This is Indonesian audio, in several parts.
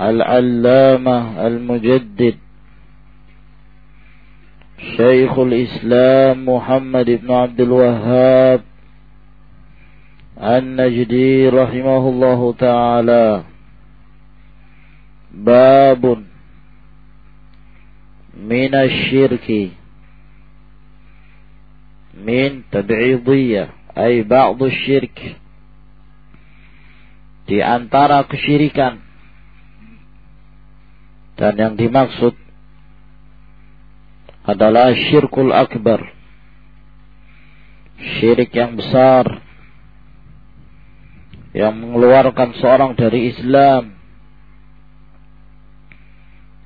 العلامة المجدد شيخ الإسلام محمد بن عبد الوهاب النجدي رحمه الله تعالى. باب من الشرك من تبعيضية أي بعض الشرك di antara kesyirikan. Dan yang dimaksud adalah syirkul akbar. Syirik yang besar yang mengeluarkan seorang dari Islam.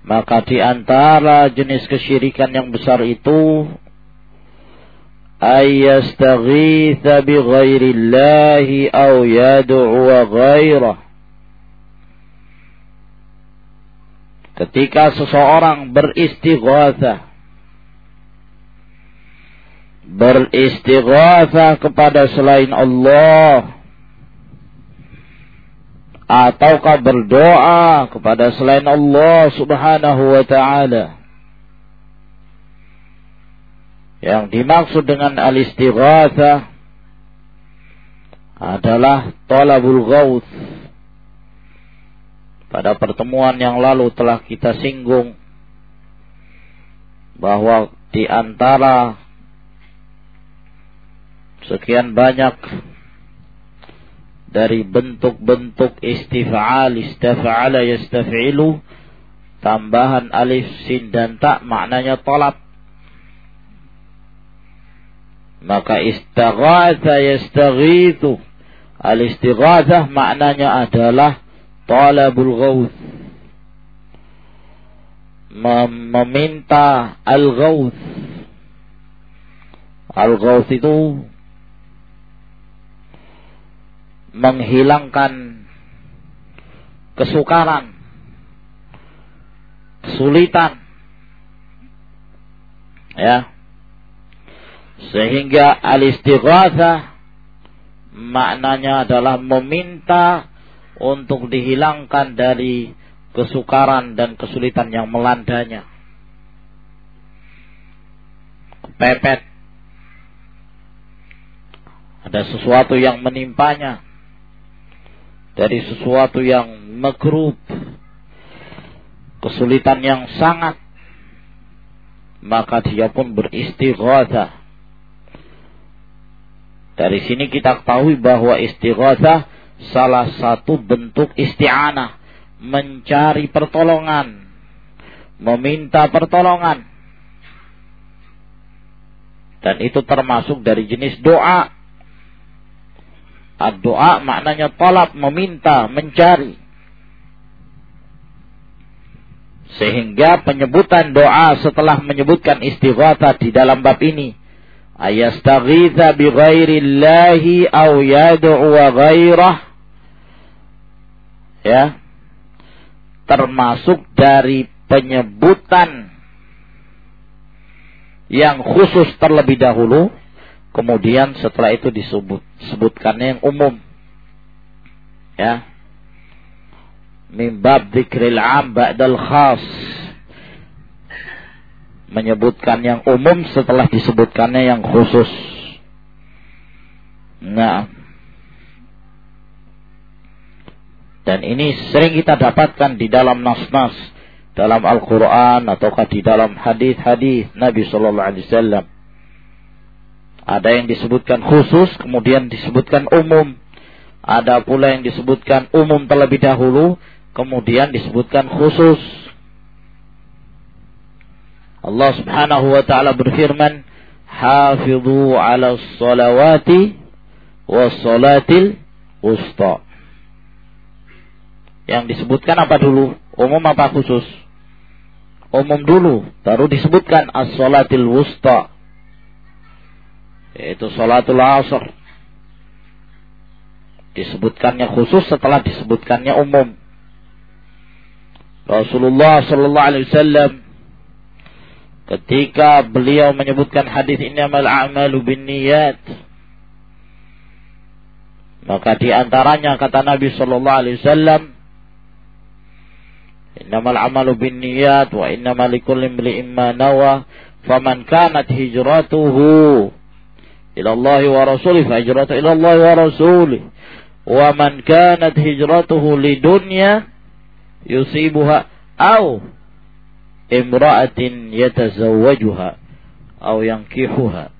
Maka di antara jenis kesyirikan yang besar itu ayyastaghitha bi ghairillahi aw yad'u ghairah. Ketika seseorang beristighatsah beristighatsah kepada selain Allah ataukah berdoa kepada selain Allah Subhanahu wa taala. Yang dimaksud dengan al-istighatsah adalah talabul ghauth pada pertemuan yang lalu telah kita singgung bahwa di antara sekian banyak dari bentuk-bentuk istif'al, istaf'ala, yastaf'ilu, tambahan alif, sin, dan tak maknanya tolak. Maka istaghatha yastaghithu. Al-istighathah maknanya adalah talabul ghawth. Meminta al-ghawth. Al-ghawth itu menghilangkan kesukaran, kesulitan. Ya. Sehingga al-istighatsah maknanya adalah meminta untuk dihilangkan dari kesukaran dan kesulitan yang melandanya. Kepepet. Ada sesuatu yang menimpanya dari sesuatu yang makruh, kesulitan yang sangat, maka dia pun beristighatsah. Dari sini kita ketahui bahwa istighatsah salah satu bentuk isti'anah, mencari pertolongan, meminta pertolongan. Dan itu termasuk dari jenis doa doa maknanya tolak, meminta, mencari. Sehingga penyebutan doa setelah menyebutkan istighatha di dalam bab ini. Ayastaghitha bi ghairillahi au yad'u ghairah. Ya. Termasuk dari penyebutan yang khusus terlebih dahulu Kemudian setelah itu disebut sebutkannya yang umum. Ya. Mimbab dzikril am ba'dal khas. Menyebutkan yang umum setelah disebutkannya yang khusus. Nah, Dan ini sering kita dapatkan di dalam nas-nas, dalam Al-Quran ataukah di dalam hadis-hadis Nabi Sallallahu Alaihi Wasallam. Ada yang disebutkan khusus, kemudian disebutkan umum. Ada pula yang disebutkan umum terlebih dahulu, kemudian disebutkan khusus. Allah Subhanahu wa taala berfirman, "Hafidhu 'ala salawati was salatil wusta." Yang disebutkan apa dulu? Umum apa khusus? Umum dulu, baru disebutkan as-salatil wusta. Yaitu salatul asr. Disebutkannya khusus setelah disebutkannya umum. Rasulullah sallallahu alaihi wasallam ketika beliau menyebutkan hadis innamal a'malu binniyat maka di antaranya kata Nabi sallallahu alaihi wasallam innamal a'malu binniyat wa innamal likulli imri'in ma nawa faman kanat hijratuhu ila Allah wa rasulih fa hijratuhu ila wa rasulih wa man kanat hijratuhu lidunya yusibuha au imra'atin yatazawwajuha atau yankihuha.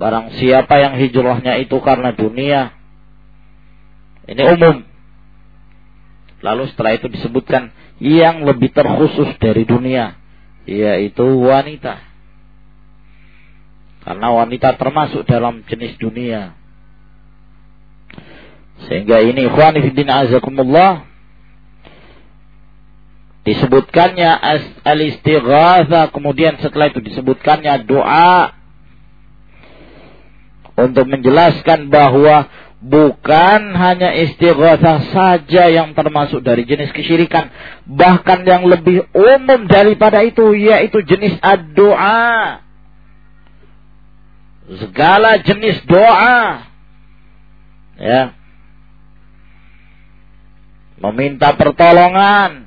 Barang siapa yang hijrahnya itu karena dunia, ini umum. Lalu setelah itu disebutkan yang lebih terkhusus dari dunia, yaitu wanita. Karena wanita termasuk dalam jenis dunia. Sehingga ini ikhwani fiddin azakumullah disebutkannya al-istighatha kemudian setelah itu disebutkannya doa untuk menjelaskan bahwa bukan hanya istighatha saja yang termasuk dari jenis kesyirikan. Bahkan yang lebih umum daripada itu yaitu jenis doa segala jenis doa. Ya. Meminta pertolongan.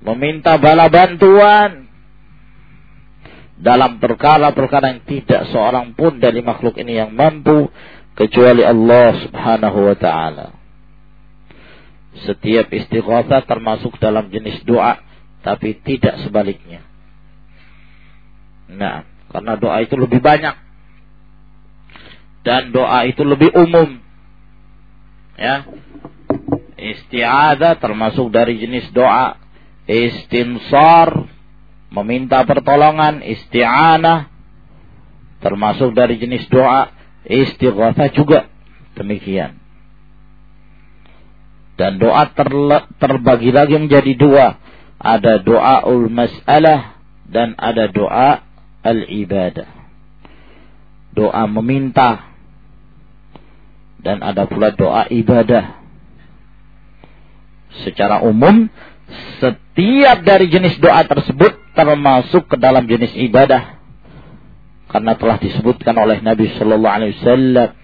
Meminta bala bantuan dalam perkara-perkara yang tidak seorang pun dari makhluk ini yang mampu kecuali Allah Subhanahu wa taala. Setiap istighatsah termasuk dalam jenis doa tapi tidak sebaliknya. Nah, karena doa itu lebih banyak dan doa itu lebih umum. Ya. Isti'adzah termasuk dari jenis doa istinsar, meminta pertolongan, isti'anah, termasuk dari jenis doa, istighatha juga demikian. Dan doa terle, terbagi lagi menjadi dua. Ada doa ul mas'alah dan ada doa al-ibadah. Doa meminta dan ada pula doa ibadah. Secara umum setiap dari jenis doa tersebut termasuk ke dalam jenis ibadah karena telah disebutkan oleh Nabi sallallahu alaihi wasallam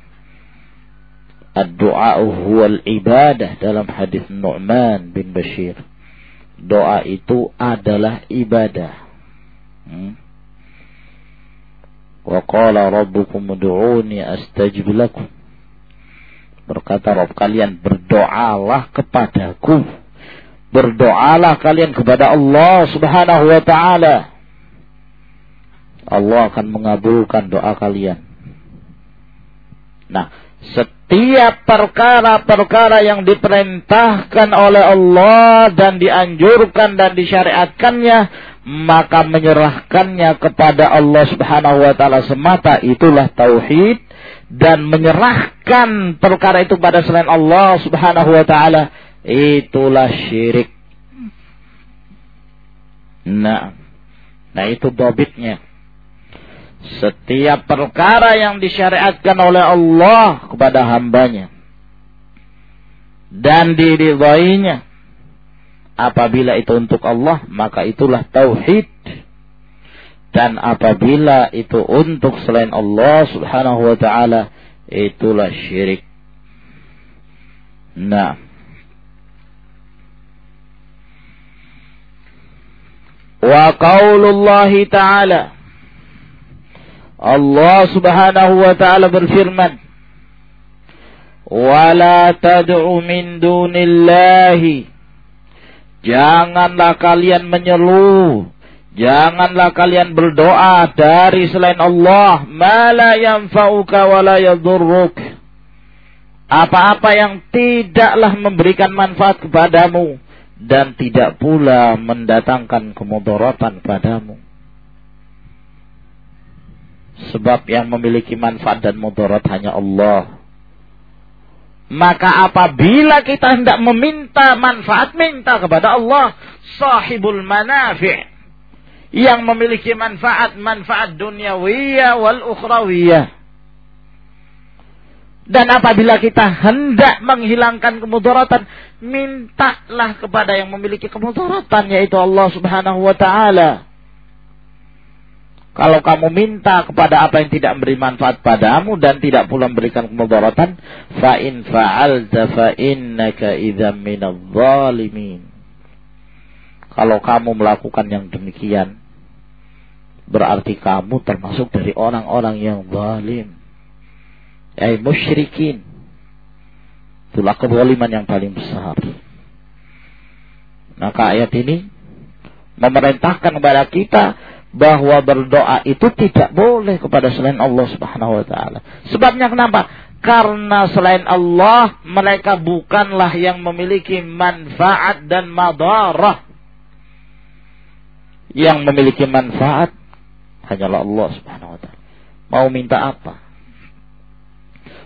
Ad-du'a huwal ibadah dalam hadis Nu'man bin Bashir. Doa itu adalah ibadah. Hmm. Wa qala rabbukum ud'uni astajib lakum. Berkata Rabb kalian berdoalah kepadaku Berdoalah kalian kepada Allah subhanahu wa ta'ala. Allah akan mengabulkan doa kalian. Nah, setiap perkara-perkara yang diperintahkan oleh Allah dan dianjurkan dan disyariatkannya, maka menyerahkannya kepada Allah Subhanahu wa taala semata itulah tauhid dan menyerahkan perkara itu pada selain Allah Subhanahu wa taala itulah syirik. Nah, nah itu dobitnya. Setiap perkara yang disyariatkan oleh Allah kepada hambanya dan diridhoinya apabila itu untuk Allah maka itulah tauhid dan apabila itu untuk selain Allah Subhanahu wa taala itulah syirik. Nah, Wa qaulullahi ta'ala Allah subhanahu wa ta'ala berfirman Wala tad'u min dunillahi. Janganlah kalian menyeru. Janganlah kalian berdoa dari selain Allah. Mala yanfa'uka wa la yadurruk. Apa-apa yang tidaklah memberikan manfaat kepadamu. Dan tidak pula mendatangkan kemudaratan padamu. Sebab yang memiliki manfaat dan mudarat hanya Allah. Maka apabila kita hendak meminta manfaat, minta kepada Allah. Sahibul manafi' yang memiliki manfaat-manfaat duniawiyah wal ukhrawiyah. Dan apabila kita hendak menghilangkan kemudaratan, mintalah kepada yang memiliki kemudaratan yaitu Allah Subhanahu wa taala. Kalau kamu minta kepada apa yang tidak memberi manfaat padamu dan tidak pula memberikan kemudaratan, fa in fa'alta fa innaka idzam minadh zalimin. Kalau kamu melakukan yang demikian, berarti kamu termasuk dari orang-orang yang zalim. Ay musyrikin. Itulah kezaliman yang paling besar. Maka ayat ini memerintahkan kepada kita bahwa berdoa itu tidak boleh kepada selain Allah Subhanahu wa taala. Sebabnya kenapa? Karena selain Allah mereka bukanlah yang memiliki manfaat dan madarah. Yang memiliki manfaat hanyalah Allah Subhanahu wa taala. Mau minta apa?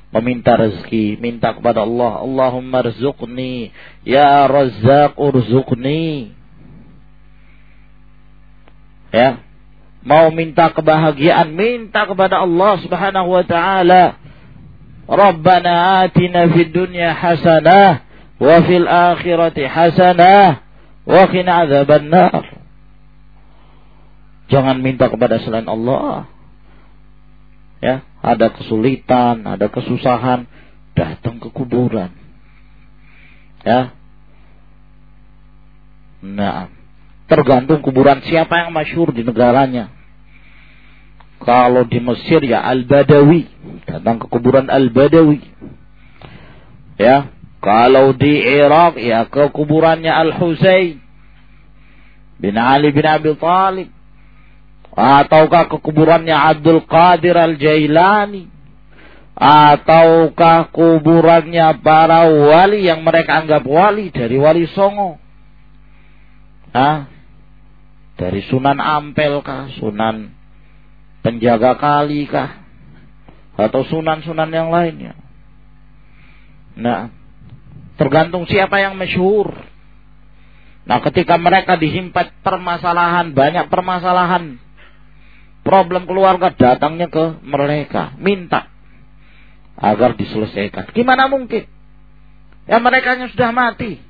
Meminta rezeki, minta kepada Allah, Allahumma rzuqni, ya Razzaq urzuqni. Ya, Mau minta kebahagiaan, minta kepada Allah Subhanahu wa taala. Rabbana atina fid dunya hasanah wa fil akhirati hasanah wa qina adzabannar. Jangan minta kepada selain Allah. Ya, ada kesulitan, ada kesusahan, datang ke kuburan. Ya. Nah, Tergantung kuburan siapa yang masyhur di negaranya. Kalau di Mesir ya Al-Badawi. Datang ke kuburan Al-Badawi. Ya. Kalau di Irak ya ke kuburannya Al-Husain. Bin Ali bin Abi Talib. Ataukah ke kuburannya Abdul Qadir Al-Jailani. Ataukah kuburannya para wali yang mereka anggap wali dari wali Songo. Ah, dari Sunan Ampel kah? Sunan penjaga kali kah? Atau sunan-sunan yang lainnya? Nah, tergantung siapa yang masyhur. Nah, ketika mereka dihimpat permasalahan, banyak permasalahan, problem keluarga datangnya ke mereka, minta agar diselesaikan. Gimana mungkin? Ya mereka sudah mati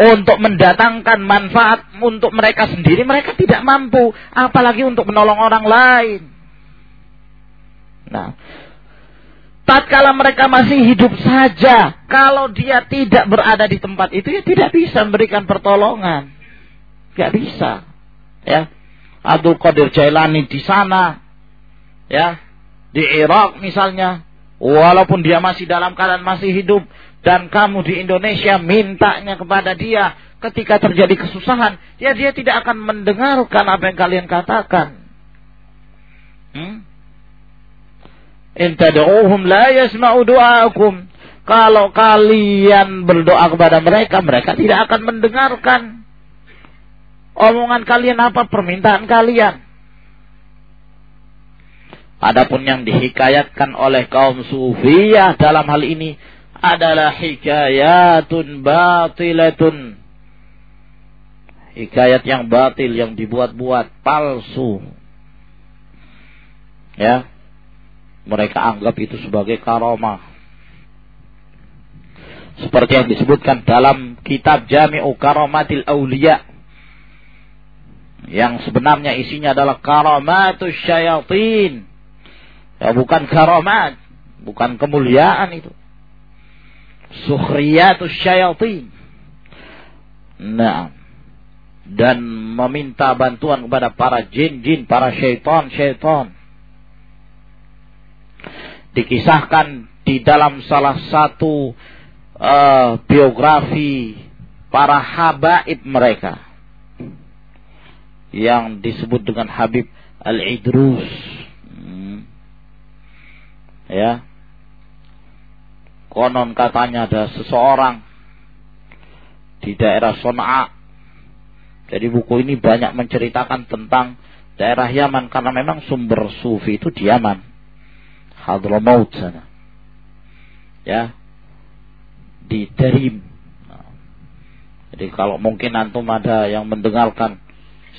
untuk mendatangkan manfaat untuk mereka sendiri, mereka tidak mampu, apalagi untuk menolong orang lain. Nah, tatkala mereka masih hidup saja, kalau dia tidak berada di tempat itu, ya tidak bisa memberikan pertolongan. Tidak bisa. Ya. Abdul Qadir Jailani di sana, ya, di Irak misalnya, walaupun dia masih dalam keadaan masih hidup, dan kamu di Indonesia mintanya kepada dia ketika terjadi kesusahan, ya dia tidak akan mendengarkan apa yang kalian katakan. Hmm? In tad'uhum la yasma'u du'aakum. Kalau kalian berdoa kepada mereka, mereka tidak akan mendengarkan omongan kalian apa permintaan kalian. Adapun yang dihikayatkan oleh kaum sufiyah dalam hal ini adalah hikayatun batilatun. Hikayat yang batil, yang dibuat-buat, palsu. Ya. Mereka anggap itu sebagai karomah. Seperti yang disebutkan dalam kitab Jami'u Karomatil Aulia. Yang sebenarnya isinya adalah karomatus syayatin. Ya, bukan karomat. Bukan kemuliaan itu sukhriyatus syayatin. Nah, dan meminta bantuan kepada para jin-jin, para syaitan-syaitan. Dikisahkan di dalam salah satu uh, biografi para habaib mereka yang disebut dengan Habib Al-Idrus. Hmm. Ya. Konon katanya ada seseorang di daerah Son'a. Jadi buku ini banyak menceritakan tentang daerah Yaman karena memang sumber sufi itu di Yaman. Hadramaut sana. Ya. Di Darim. Jadi kalau mungkin antum ada yang mendengarkan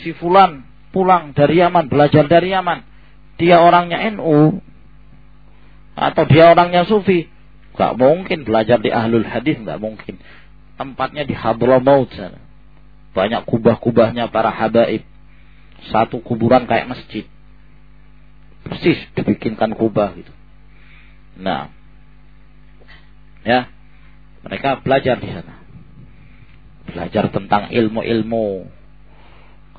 si fulan pulang dari Yaman, belajar dari Yaman. Dia orangnya NU atau dia orangnya sufi. Gak mungkin belajar di ahlul hadis, gak mungkin. Tempatnya di Hadramaut sana. Banyak kubah-kubahnya para habaib. Satu kuburan kayak masjid. Persis dibikinkan kubah gitu. Nah, ya, mereka belajar di sana. Belajar tentang ilmu-ilmu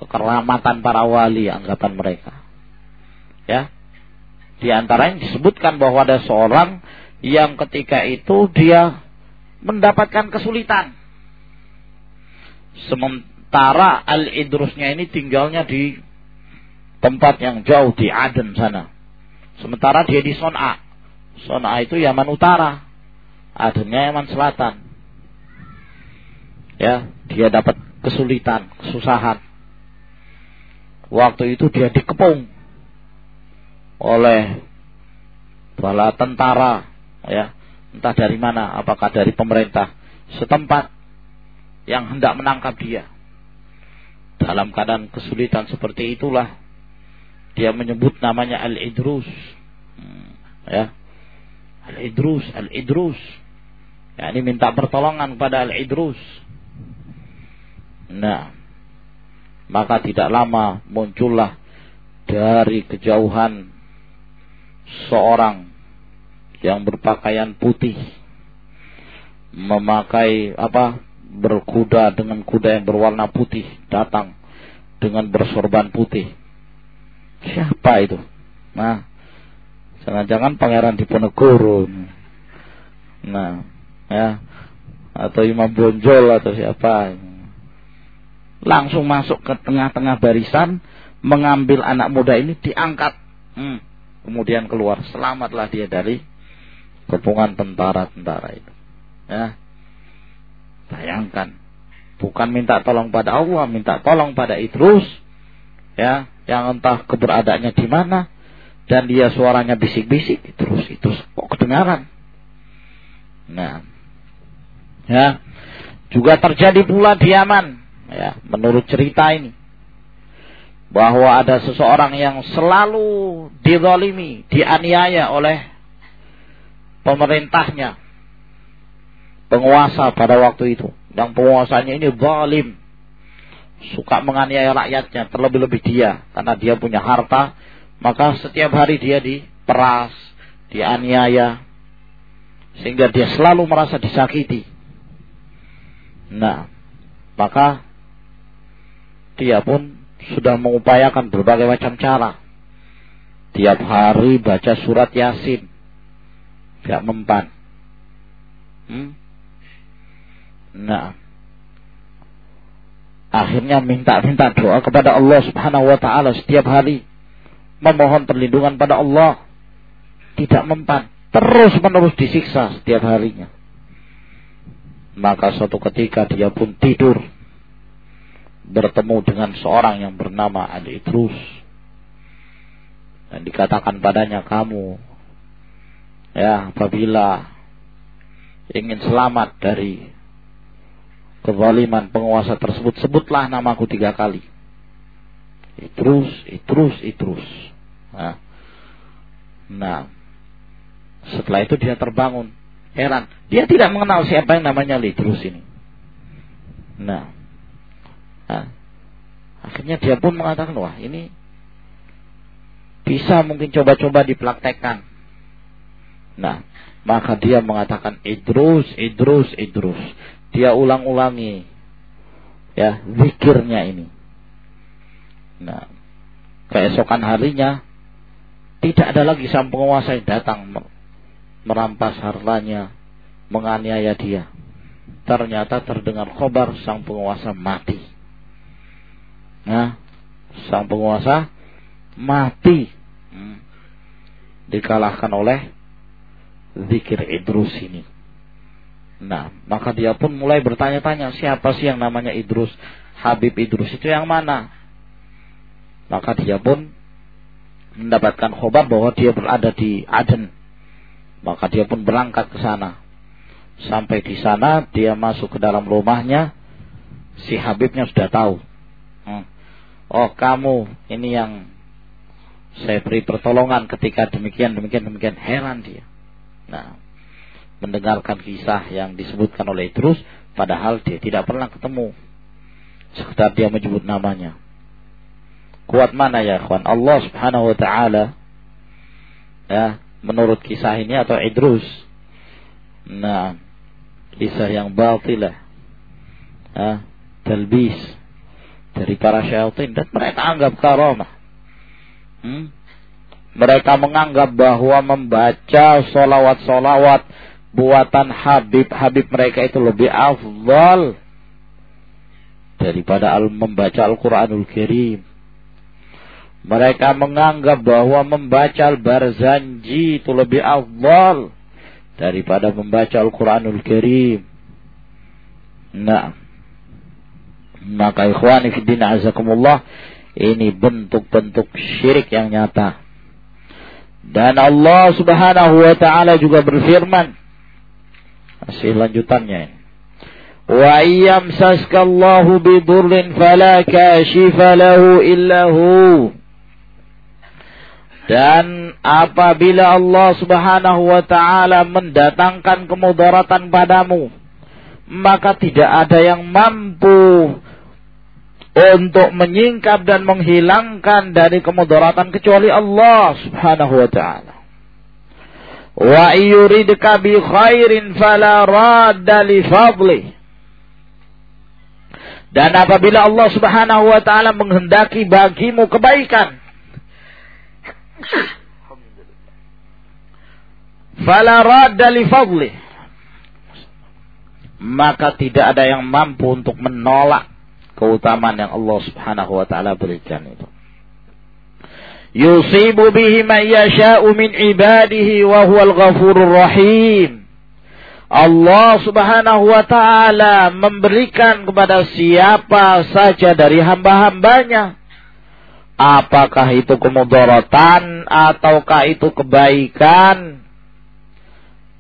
kekeramatan para wali anggapan mereka. Ya. Di antaranya disebutkan bahwa ada seorang yang ketika itu dia mendapatkan kesulitan. Sementara Al-Idrusnya ini tinggalnya di tempat yang jauh di Aden sana. Sementara dia di Son'a. Son'a itu Yaman Utara. Adennya Yaman Selatan. Ya, dia dapat kesulitan, kesusahan. Waktu itu dia dikepung oleh bala tentara, ya, entah dari mana, apakah dari pemerintah setempat yang hendak menangkap dia. Dalam keadaan kesulitan seperti itulah dia menyebut namanya Al-Idrus. Hmm, ya. Al-Idrus, Al-Idrus. Ya, ini minta pertolongan kepada Al-Idrus. Nah, maka tidak lama muncullah dari kejauhan seorang yang berpakaian putih memakai apa berkuda dengan kuda yang berwarna putih datang dengan bersorban putih. Siapa itu? Nah jangan-jangan pangeran Diponegoro nah ya atau Imam Bonjol atau siapa langsung masuk ke tengah-tengah barisan, mengambil anak muda ini diangkat. Hmm. Kemudian keluar, selamatlah dia dari kepungan tentara-tentara itu. Ya. Bayangkan, bukan minta tolong pada Allah, minta tolong pada Idrus, ya, yang entah keberadaannya di mana, dan dia suaranya bisik-bisik, terus itu kok kedengaran. Nah, ya, juga terjadi pula di Yaman ya menurut cerita ini bahwa ada seseorang yang selalu dizalimi, dianiaya oleh pemerintahnya, penguasa pada waktu itu. Dan penguasanya ini zalim, suka menganiaya rakyatnya, terlebih-lebih dia, karena dia punya harta, maka setiap hari dia diperas, dianiaya, sehingga dia selalu merasa disakiti. Nah, maka dia pun sudah mengupayakan berbagai macam cara. Tiap hari baca surat Yasin. Tidak mempan. Hmm? Nah. Akhirnya minta-minta doa kepada Allah subhanahu wa ta'ala setiap hari. Memohon perlindungan pada Allah. Tidak mempan. Terus menerus disiksa setiap harinya. Maka suatu ketika dia pun tidur bertemu dengan seorang yang bernama Ali Idrus dan dikatakan padanya kamu ya apabila ingin selamat dari kezaliman penguasa tersebut sebutlah namaku tiga kali. Idrus Idrus Idrus. Nah, nah setelah itu dia terbangun. Heran dia tidak mengenal siapa yang namanya Idrus ini. Nah Nah, akhirnya dia pun mengatakan, wah ini bisa mungkin coba-coba dipraktekkan. Nah, maka dia mengatakan Idrus, Idrus, Idrus. Dia ulang-ulangi ya zikirnya ini. Nah, keesokan harinya tidak ada lagi sang penguasa yang datang merampas hartanya, menganiaya dia. Ternyata terdengar khobar sang penguasa mati. Nah, sang penguasa mati. Hmm. Dikalahkan oleh zikir Idrus ini. Nah, maka dia pun mulai bertanya-tanya, siapa sih yang namanya Idrus? Habib Idrus itu yang mana? Maka dia pun mendapatkan khobar bahwa dia berada di Aden. Maka dia pun berangkat ke sana. Sampai di sana dia masuk ke dalam rumahnya. Si Habibnya sudah tahu. Hmm. Oh kamu ini yang saya beri pertolongan ketika demikian demikian demikian heran dia. Nah mendengarkan kisah yang disebutkan oleh Idrus padahal dia tidak pernah ketemu. Sekitar dia menyebut namanya. Kuat mana ya kawan? Allah subhanahu wa ta'ala ya, menurut kisah ini atau Idrus. Nah, kisah yang batilah. Ya, talbis dari para syaitan dan mereka anggap karamah. Hmm? Mereka menganggap bahwa membaca solawat-solawat buatan Habib-Habib mereka itu lebih afdal daripada al membaca Al-Quranul Karim. Mereka menganggap bahwa membaca Al-Barzanji itu lebih afdal daripada membaca Al-Quranul Karim. Nah, maka ikhwani fiddin azakumullah ini bentuk-bentuk syirik yang nyata. Dan Allah subhanahu wa ta'ala juga berfirman. Masih lanjutannya. Wa iyamsaskallahu bidurrin fala kashifa lahu illa hu. Dan apabila Allah subhanahu wa ta'ala mendatangkan kemudaratan padamu, maka tidak ada yang mampu untuk menyingkap dan menghilangkan dari kemudaratan kecuali Allah subhanahu wa ta'ala. Wa yuridka bi khairin fala radda li fadlih. Dan apabila Allah subhanahu wa ta'ala menghendaki bagimu kebaikan, Fala radda li fadli. Maka tidak ada yang mampu untuk menolak keutamaan yang Allah Subhanahu wa taala berikan itu. Yusibu bihi man yasha'u min ibadihi wa huwal ghafurur rahim. Allah Subhanahu wa taala memberikan kepada siapa saja dari hamba-hambanya Apakah itu kemudaratan ataukah itu kebaikan?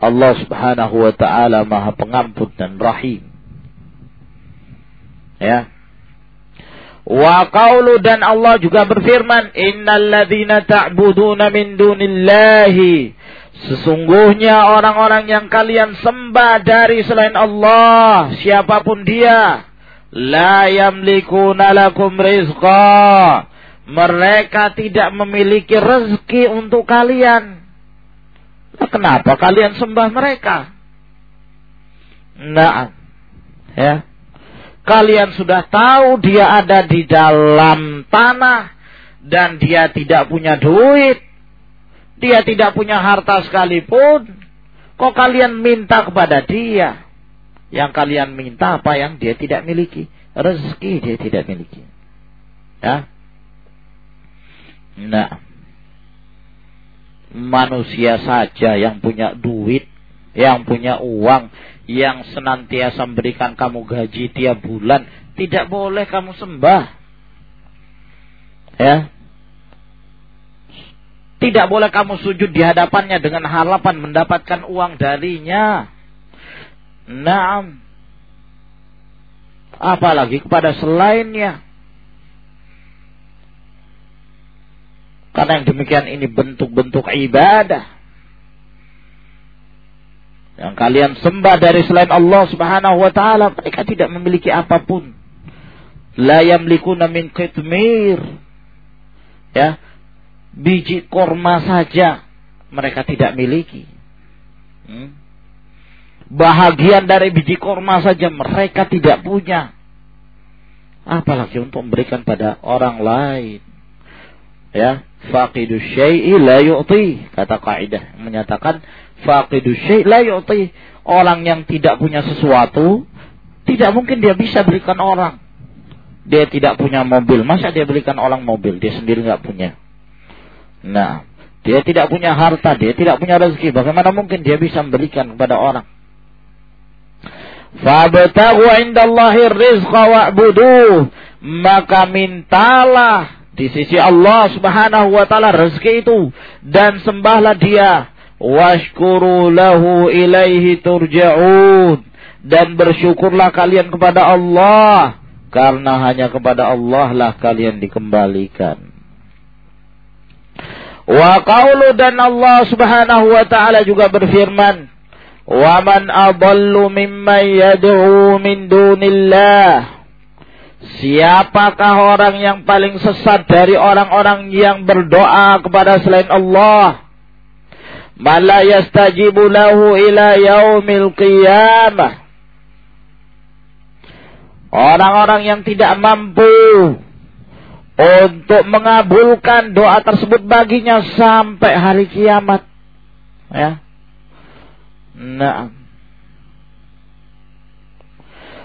Allah Subhanahu wa taala Maha Pengampun dan Rahim. Ya. Wa qaulu dan Allah juga berfirman, "Innal ladzina ta'buduna min dunillahi" Sesungguhnya orang-orang yang kalian sembah dari selain Allah, siapa pun dia, la yamlikuna lakum rizqa mereka tidak memiliki rezeki untuk kalian. Nah, kenapa kalian sembah mereka? Nah, ya. Kalian sudah tahu dia ada di dalam tanah dan dia tidak punya duit. Dia tidak punya harta sekalipun. Kok kalian minta kepada dia? Yang kalian minta apa yang dia tidak miliki? Rezeki dia tidak miliki. Ya. Nah, manusia saja yang punya duit, yang punya uang, yang senantiasa memberikan kamu gaji tiap bulan, tidak boleh kamu sembah. Ya. Tidak boleh kamu sujud di hadapannya dengan harapan mendapatkan uang darinya. Nah, apalagi kepada selainnya. Karena yang demikian ini bentuk-bentuk ibadah. Yang kalian sembah dari selain Allah subhanahu wa ta'ala. Mereka tidak memiliki apa pun. La yamlikuna min qitmir. Ya. Biji korma saja. Mereka tidak miliki. Hmm. Bahagian dari biji korma saja mereka tidak punya. Apalagi untuk memberikan pada orang lain Ya, faqidu syai'i la yu'ti. Kata kaidah menyatakan faqidu syai' la yu'ti. Orang yang tidak punya sesuatu tidak mungkin dia bisa berikan orang. Dia tidak punya mobil, masa dia berikan orang mobil? Dia sendiri nggak punya. Nah, dia tidak punya harta, dia tidak punya rezeki. Bagaimana mungkin dia bisa memberikan kepada orang? Fabtagu indallahi rizqa wa'buduh. Maka mintalah di sisi Allah subhanahu wa ta'ala rezeki itu. Dan sembahlah dia. Washkuru lahu ilaihi turja'un. Dan bersyukurlah kalian kepada Allah karena hanya kepada Allah lah kalian dikembalikan. Wa qaulu dan Allah Subhanahu wa taala juga berfirman, "Wa man adallu mimman yad'u min dunillah." Siapakah orang yang paling sesat dari orang-orang yang berdoa kepada selain Allah? Mala yastajibu lahu ila yaumil qiyamah Orang-orang yang tidak mampu untuk mengabulkan doa tersebut baginya sampai hari kiamat. Ya. Nah.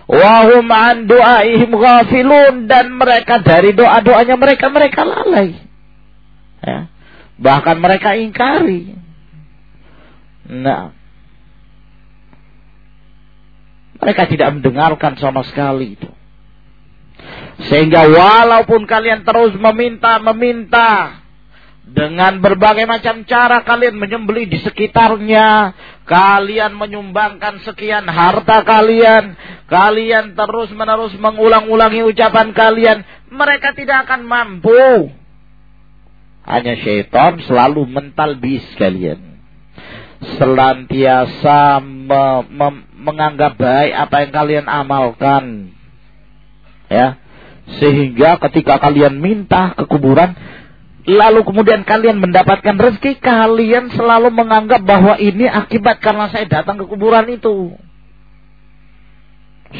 Wahum an doaihim ghafilun dan mereka dari doa-doanya mereka mereka lalai. Ya. Bahkan mereka ingkari. Nah. Mereka tidak mendengarkan sama sekali itu. Sehingga walaupun kalian terus meminta, meminta. Dengan berbagai macam cara kalian menyembeli di sekitarnya. Kalian menyumbangkan sekian harta kalian. Kalian terus menerus mengulang-ulangi ucapan kalian. Mereka tidak akan mampu. Hanya syaitan selalu mentalbis kalian. Selantiasa me, me, menganggap baik apa yang kalian amalkan. Ya. Sehingga ketika kalian minta ke kuburan, lalu kemudian kalian mendapatkan rezeki, kalian selalu menganggap bahwa ini akibat karena saya datang ke kuburan itu.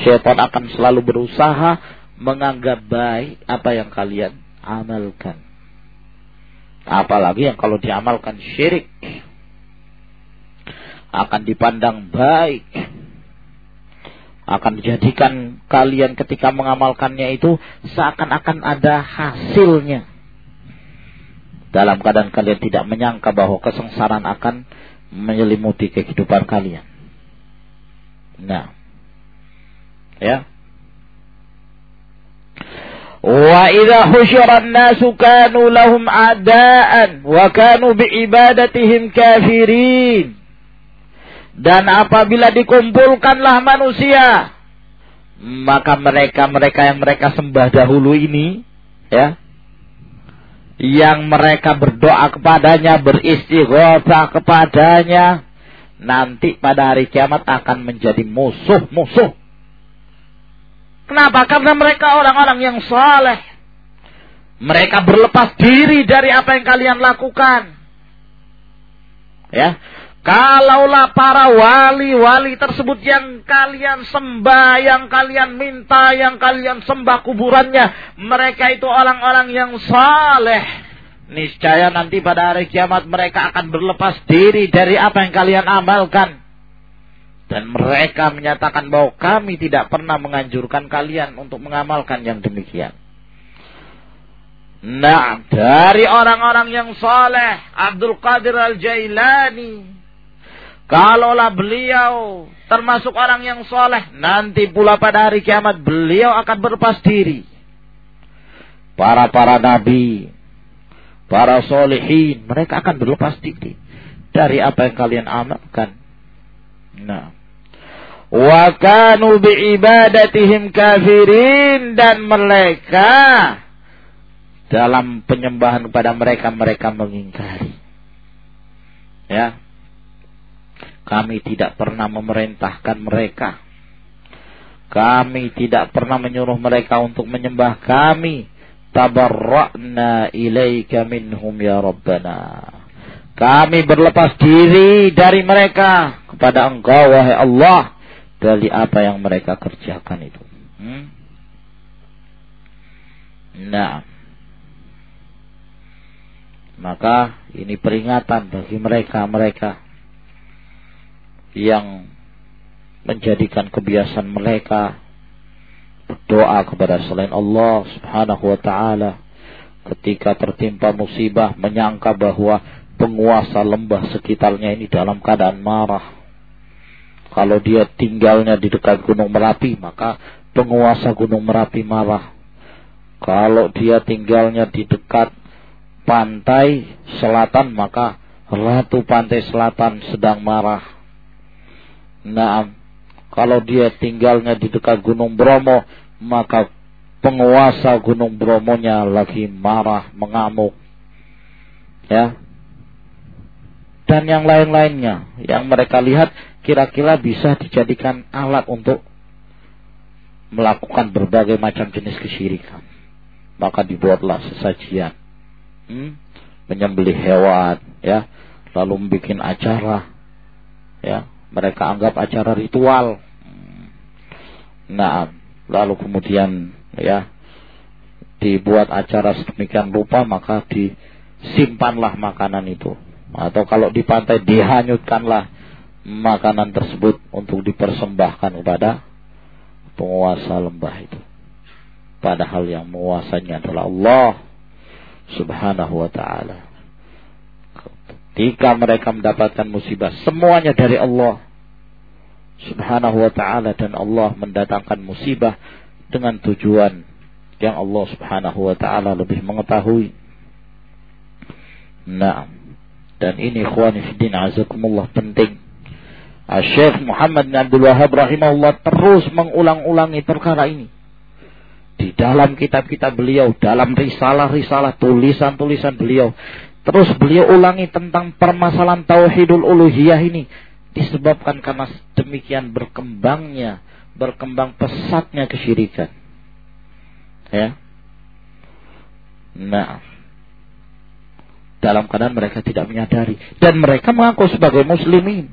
Syaitan akan selalu berusaha menganggap baik apa yang kalian amalkan. Apalagi yang kalau diamalkan syirik akan dipandang baik akan dijadikan kalian ketika mengamalkannya itu seakan-akan ada hasilnya. Dalam keadaan kalian tidak menyangka bahwa kesengsaraan akan menyelimuti kehidupan kalian. Nah. Ya. Wa idza husyira an-nasu kanu lahum a'daan wa kanu bi'ibadatihim kafirin. Dan apabila dikumpulkanlah manusia, maka mereka-mereka yang mereka sembah dahulu ini, ya, yang mereka berdoa kepadanya, beristighosa kepadanya, nanti pada hari kiamat akan menjadi musuh-musuh. Kenapa? Karena mereka orang-orang yang saleh. Mereka berlepas diri dari apa yang kalian lakukan. Ya, Kalaulah para wali-wali tersebut yang kalian sembah, yang kalian minta, yang kalian sembah kuburannya, mereka itu orang-orang yang saleh. Niscaya nanti pada hari kiamat mereka akan berlepas diri dari apa yang kalian amalkan. Dan mereka menyatakan bahwa kami tidak pernah menganjurkan kalian untuk mengamalkan yang demikian. Nah, dari orang-orang yang saleh, Abdul Qadir Al-Jailani, Kalaulah beliau termasuk orang yang soleh, nanti pula pada hari kiamat beliau akan berlepas diri. Para-para nabi, para solehin, mereka akan berlepas diri dari apa yang kalian amalkan. Nah. Wa kanu biibadatihim kafirin dan mereka dalam penyembahan kepada mereka mereka mengingkari. Ya, kami tidak pernah memerintahkan mereka. Kami tidak pernah menyuruh mereka untuk menyembah kami. Tabarra'na ilaika minhum ya Rabbana. Kami berlepas diri dari mereka kepada engkau wahai Allah. Dari apa yang mereka kerjakan itu. Hmm? Nah. Maka ini peringatan bagi mereka-mereka yang menjadikan kebiasaan mereka berdoa kepada selain Allah Subhanahu wa taala ketika tertimpa musibah menyangka bahwa penguasa lembah sekitarnya ini dalam keadaan marah. Kalau dia tinggalnya di dekat Gunung Merapi, maka penguasa Gunung Merapi marah. Kalau dia tinggalnya di dekat pantai selatan maka ratu pantai selatan sedang marah. Nah, kalau dia tinggalnya di dekat Gunung Bromo maka penguasa Gunung Bromonya lagi marah, mengamuk. Ya. Dan yang lain-lainnya yang mereka lihat kira-kira bisa dijadikan alat untuk melakukan berbagai macam jenis kesyirikan. Maka dibuatlah sesajian hmm, menyembelih hewan, ya, lalu membuat acara, ya, mereka anggap acara ritual. Nah, lalu kemudian ya dibuat acara sedemikian rupa maka disimpanlah makanan itu atau kalau di pantai dihanyutkanlah makanan tersebut untuk dipersembahkan kepada penguasa lembah itu padahal yang menguasanya adalah Allah subhanahu wa ta'ala. Ketika mereka mendapatkan musibah, semuanya dari Allah subhanahu wa ta'ala dan Allah mendatangkan musibah dengan tujuan yang Allah subhanahu wa ta'ala lebih mengetahui. Nah, dan ini ikhwani fiddin azakumullah penting. Syekh Muhammad bin Abdul Wahab rahimahullah terus mengulang-ulangi perkara ini di dalam kitab-kitab beliau, dalam risalah-risalah, tulisan-tulisan beliau. Terus beliau ulangi tentang permasalahan tauhidul uluhiyah ini disebabkan karena demikian berkembangnya, berkembang pesatnya kesyirikan. Ya. Nah, dalam keadaan mereka tidak menyadari dan mereka mengaku sebagai muslimin.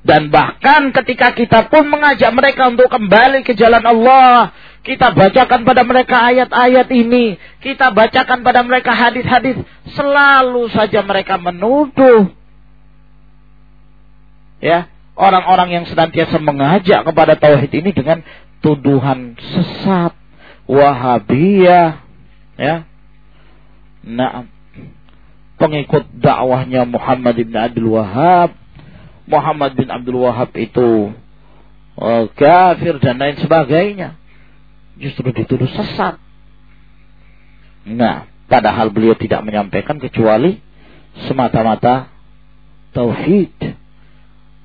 Dan bahkan ketika kita pun mengajak mereka untuk kembali ke jalan Allah, kita bacakan pada mereka ayat-ayat ini, kita bacakan pada mereka hadis-hadis, selalu saja mereka menuduh. Ya, orang-orang yang senantiasa mengajak kepada tauhid ini dengan tuduhan sesat, wahabiyah, ya. Nah, pengikut dakwahnya Muhammad bin Abdul Wahab Muhammad bin Abdul Wahab itu uh, kafir dan lain sebagainya. Justru dituduh sesat. Nah, padahal beliau tidak menyampaikan kecuali semata-mata tauhid.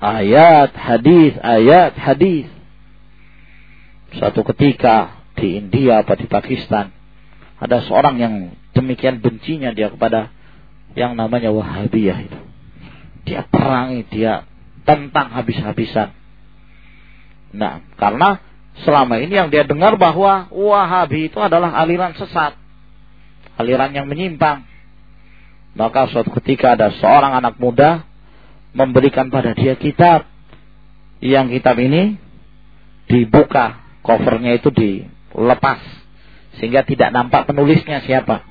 Ayat, hadis, ayat, hadis. Suatu ketika di India atau di Pakistan ada seorang yang demikian bencinya dia kepada yang namanya Wahabiyah itu. Dia perangi, dia tentang habis-habisan. Nah, karena selama ini yang dia dengar bahwa Wahabi itu adalah aliran sesat. Aliran yang menyimpang. Maka suatu ketika ada seorang anak muda memberikan pada dia kitab. Yang kitab ini dibuka, covernya itu dilepas. Sehingga tidak nampak penulisnya siapa.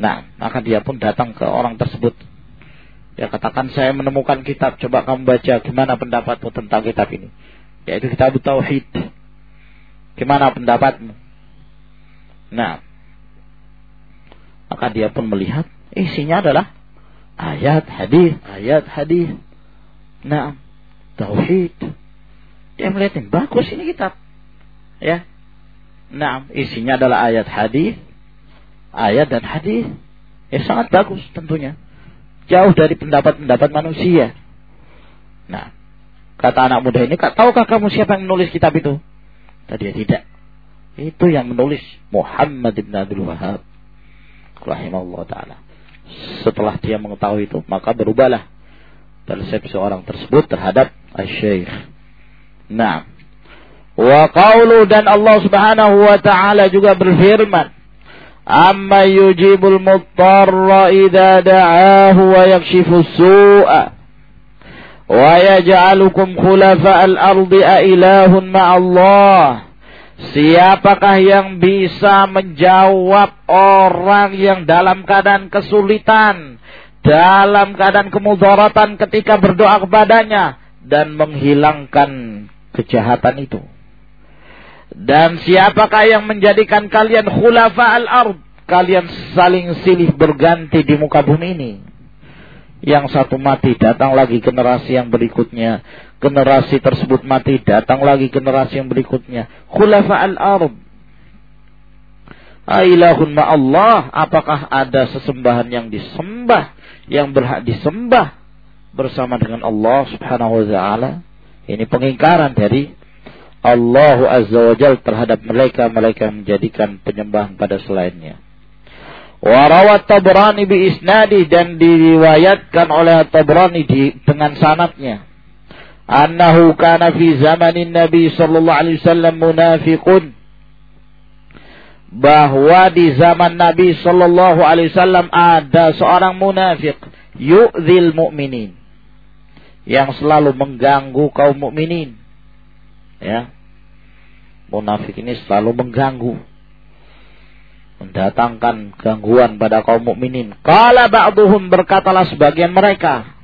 Nah, maka dia pun datang ke orang tersebut Ya katakan saya menemukan kitab, coba kamu baca gimana pendapatmu tentang kitab ini. Yaitu kitab Tauhid. Gimana pendapatmu? Nah, maka dia pun melihat isinya adalah ayat hadis, ayat hadis. Nah, tauhid. Dia melihat ini bagus ini kitab. Ya. Nah, isinya adalah ayat hadis, ayat dan hadis. Ya sangat bagus tentunya jauh dari pendapat-pendapat manusia. Nah, kata anak muda ini, tahukah kamu siapa yang menulis kitab itu? Tadi ya tidak. Itu yang menulis Muhammad bin Abdul Wahab. Rahimahullah ta'ala. Setelah dia mengetahui itu, maka berubahlah persepsi orang tersebut terhadap Syekh. Nah, wa qawlu dan Allah Subhanahu wa taala juga berfirman, "Amma yujibul muttarra idha da'ahu wa yakshifu su'a ويجعلكم خلفاء الأرض أإله مع الله Siapakah yang bisa menjawab orang yang dalam keadaan kesulitan, dalam keadaan kemudaratan ketika berdoa kepadanya dan menghilangkan kejahatan itu? Dan siapakah yang menjadikan kalian khulafa al-ard? Kalian saling silih berganti di muka bumi ini. Yang satu mati, datang lagi generasi yang berikutnya. Generasi tersebut mati, datang lagi generasi yang berikutnya. Khulafa al-ard. Ailahun Allah, apakah ada sesembahan yang disembah, yang berhak disembah bersama dengan Allah subhanahu wa ta'ala? Ini pengingkaran dari Allah Azza wa Jal terhadap mereka mereka menjadikan penyembahan pada selainnya. Warawat Tabrani bi isnadi dan diriwayatkan oleh Tabrani di, dengan sanatnya. Annahu kana fi zamanin Nabi sallallahu alaihi wasallam munafiqun. Bahwa di zaman Nabi sallallahu alaihi wasallam ada seorang munafik yu'zil mu'minin yang selalu mengganggu kaum mukminin. Ya. Munafik ini selalu mengganggu mendatangkan gangguan pada kaum mukminin. Kala ba'duhum berkatalah sebagian mereka.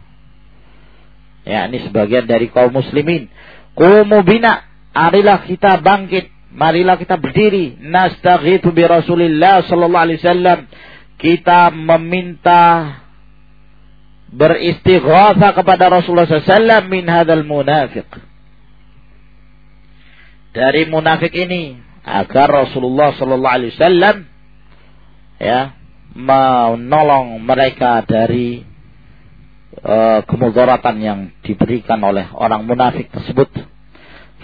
Ya, ini sebagian dari kaum muslimin. Kumu bina, arilah kita bangkit, marilah kita berdiri. Nastaghitu bi Rasulillah sallallahu alaihi wasallam. Kita meminta beristighatha kepada Rasulullah SAW min hadal munafiq. Dari munafik ini agar Rasulullah sallallahu alaihi wasallam ya menolong mereka dari uh, kemudaratan yang diberikan oleh orang munafik tersebut.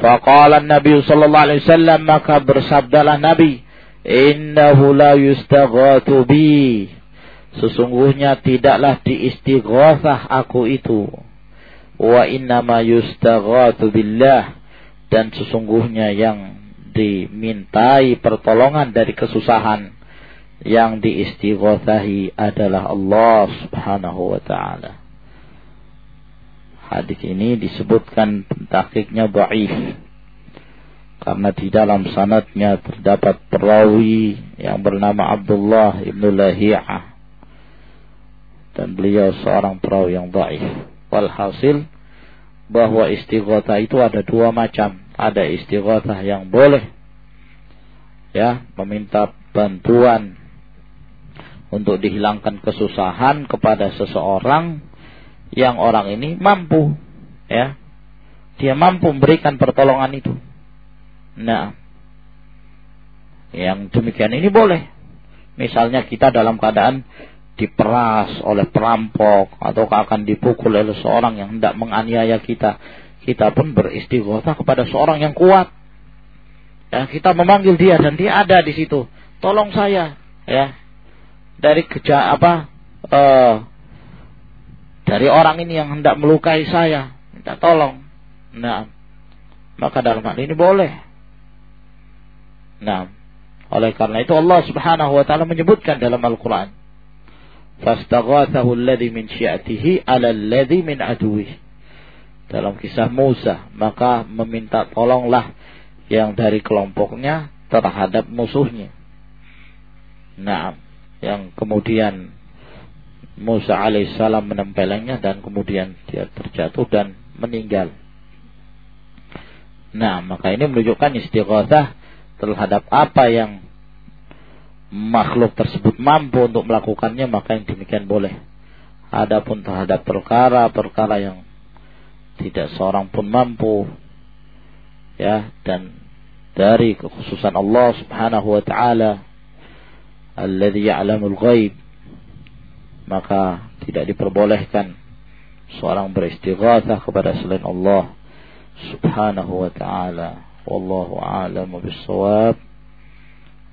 Faqala Nabi sallallahu alaihi wasallam maka bersabdalah Nabi, "Innahu la yustaghatu bi." Sesungguhnya tidaklah diistighatsah aku itu. Wa innama yustaghatu billah dan sesungguhnya yang dimintai pertolongan dari kesusahan yang diistighathahi adalah Allah Subhanahu wa taala. Hadis ini disebutkan tahqiqnya dhaif karena di dalam sanatnya terdapat perawi yang bernama Abdullah ibnu Lahiyah dan beliau seorang perawi yang dhaif. Walhasil bahwa istighatsah itu ada dua macam. Ada istighatsah yang boleh ya meminta bantuan untuk dihilangkan kesusahan kepada seseorang yang orang ini mampu ya. Dia mampu memberikan pertolongan itu. Nah yang demikian ini boleh. Misalnya kita dalam keadaan diperas oleh perampok atau akan dipukul oleh seorang yang hendak menganiaya kita kita pun beristighosa kepada seorang yang kuat. Ya kita memanggil dia dan dia ada di situ. Tolong saya ya dari keja apa uh, dari orang ini yang hendak melukai saya minta tolong. Nah maka dalam hal ini boleh. Nah oleh karena itu Allah Subhanahu wa taala menyebutkan dalam Al-Qur'an alladhi min syi'atihi dalam kisah Musa maka meminta tolonglah yang dari kelompoknya terhadap musuhnya. Nah yang kemudian Musa alaihissalam menempelengnya dan kemudian dia terjatuh dan meninggal. Nah, maka ini menunjukkan istighatsah terhadap apa yang makhluk tersebut mampu untuk melakukannya, maka yang demikian boleh. Adapun terhadap perkara-perkara yang tidak seorang pun mampu ya dan dari kekhususan Allah Subhanahu wa taala alladhi ya'lamul ghaib. Maka tidak diperbolehkan seorang beristighatsah kepada selain Allah subhanahu wa ta'ala. Wallahu a'lamu bis-shawab.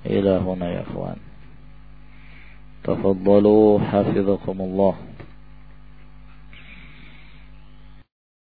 Ila huna ya ikhwan tafaddalu